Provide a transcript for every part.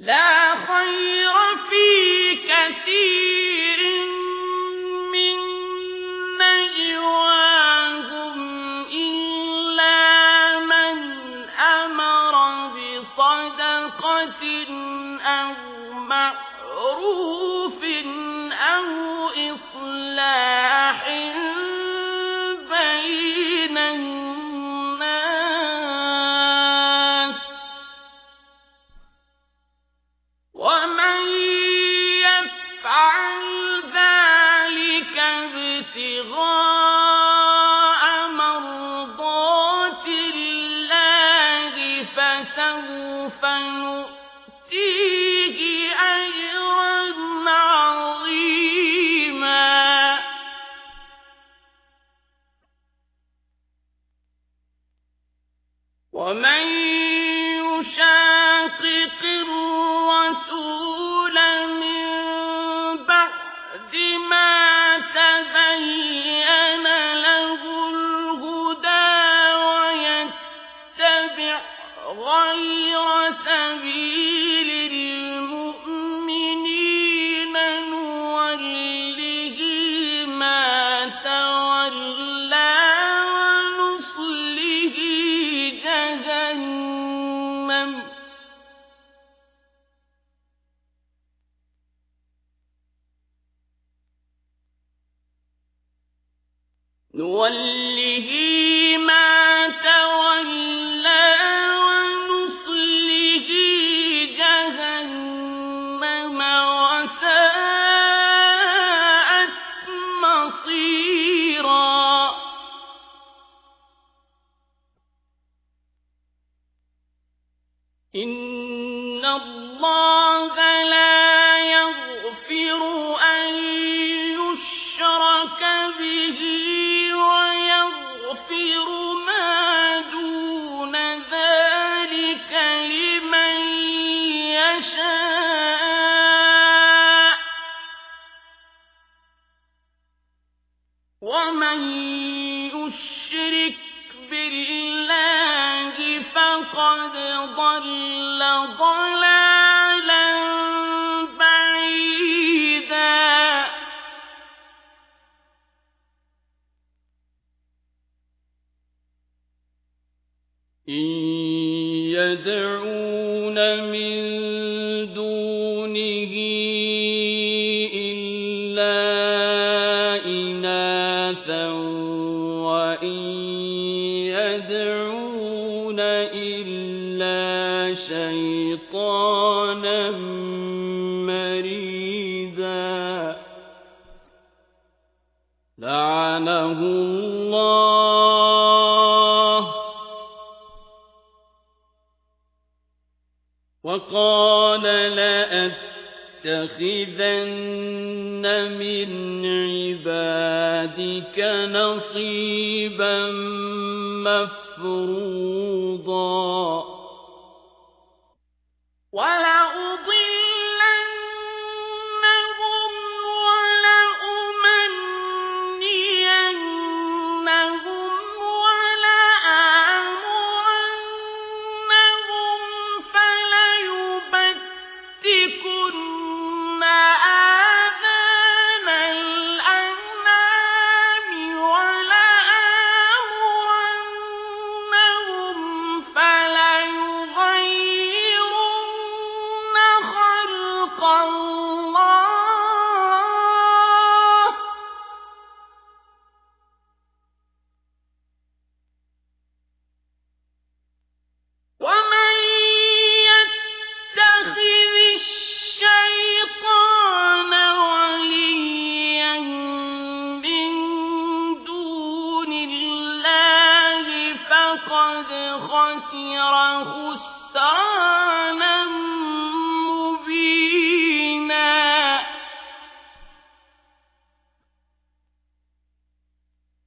لا خير في كثير من نجواهم إلا من أمر بصدقة أو معروف أو إصلاح. ومن نوله ما تولى جهنم وساءت مصيرا إن الله ومن يشرك بالله فقد ضل ضلالا بعيدا. إن يدعون إلا شيطانا مريدا لعنه الله وقال لأتخذن من عبادك نصيبا مفروضا فليبتكن خسر خسرانا مبينا.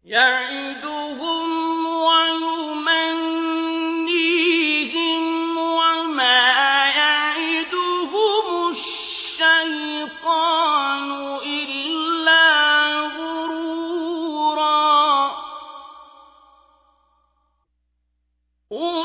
يعدهم Oh!